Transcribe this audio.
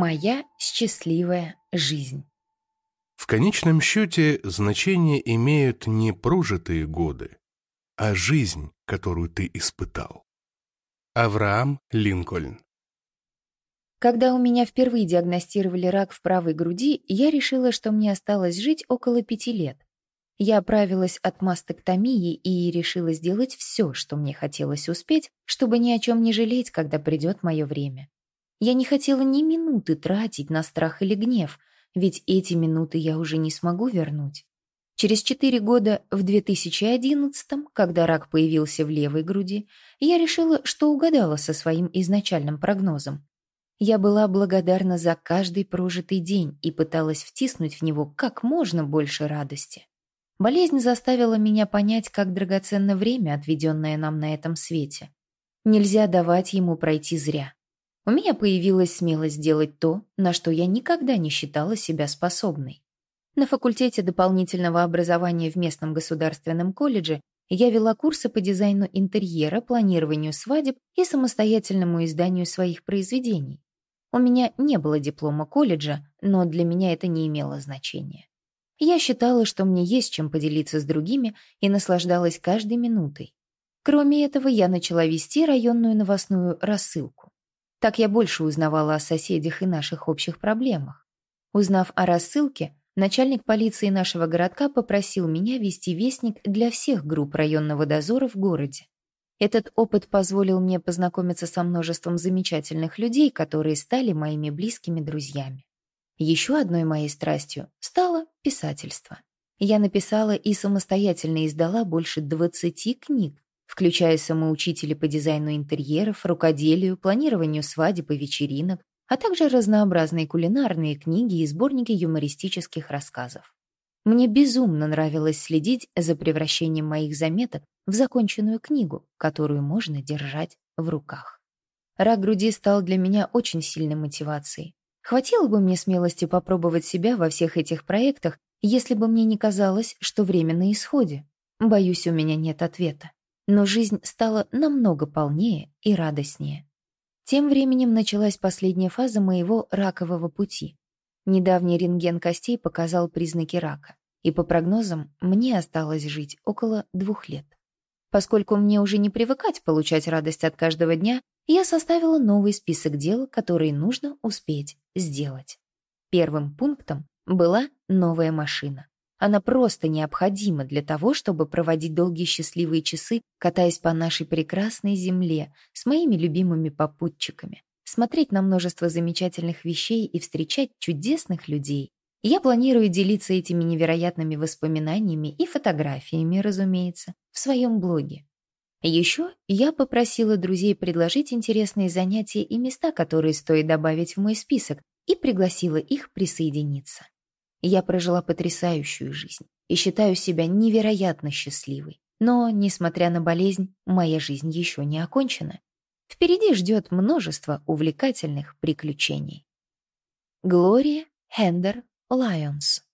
Моя счастливая жизнь. В конечном счете значение имеют не прожитые годы, а жизнь, которую ты испытал. Авраам Линкольн Когда у меня впервые диагностировали рак в правой груди, я решила, что мне осталось жить около пяти лет. Я оправилась от мастектомии и решила сделать все, что мне хотелось успеть, чтобы ни о чем не жалеть, когда придет мое время. Я не хотела ни минуты тратить на страх или гнев, ведь эти минуты я уже не смогу вернуть. Через четыре года, в 2011-м, когда рак появился в левой груди, я решила, что угадала со своим изначальным прогнозом. Я была благодарна за каждый прожитый день и пыталась втиснуть в него как можно больше радости. Болезнь заставила меня понять, как драгоценно время, отведенное нам на этом свете. Нельзя давать ему пройти зря. У меня появилась смелость делать то, на что я никогда не считала себя способной. На факультете дополнительного образования в местном государственном колледже я вела курсы по дизайну интерьера, планированию свадеб и самостоятельному изданию своих произведений. У меня не было диплома колледжа, но для меня это не имело значения. Я считала, что мне есть чем поделиться с другими и наслаждалась каждой минутой. Кроме этого, я начала вести районную новостную рассылку. Так я больше узнавала о соседях и наших общих проблемах. Узнав о рассылке, начальник полиции нашего городка попросил меня вести вестник для всех групп районного дозора в городе. Этот опыт позволил мне познакомиться со множеством замечательных людей, которые стали моими близкими друзьями. Еще одной моей страстью стало писательство. Я написала и самостоятельно издала больше 20 книг, включая самоучители по дизайну интерьеров, рукоделию, планированию свадеб и вечеринок, а также разнообразные кулинарные книги и сборники юмористических рассказов. Мне безумно нравилось следить за превращением моих заметок в законченную книгу, которую можно держать в руках. Рак груди стал для меня очень сильной мотивацией. Хватило бы мне смелости попробовать себя во всех этих проектах, если бы мне не казалось, что время на исходе. Боюсь, у меня нет ответа но жизнь стала намного полнее и радостнее. Тем временем началась последняя фаза моего ракового пути. Недавний рентген костей показал признаки рака, и по прогнозам мне осталось жить около двух лет. Поскольку мне уже не привыкать получать радость от каждого дня, я составила новый список дел, которые нужно успеть сделать. Первым пунктом была новая машина. Она просто необходима для того, чтобы проводить долгие счастливые часы, катаясь по нашей прекрасной земле с моими любимыми попутчиками, смотреть на множество замечательных вещей и встречать чудесных людей. Я планирую делиться этими невероятными воспоминаниями и фотографиями, разумеется, в своем блоге. Еще я попросила друзей предложить интересные занятия и места, которые стоит добавить в мой список, и пригласила их присоединиться. Я прожила потрясающую жизнь и считаю себя невероятно счастливой. Но, несмотря на болезнь, моя жизнь еще не окончена. Впереди ждет множество увлекательных приключений. Глория Хендер Лайонс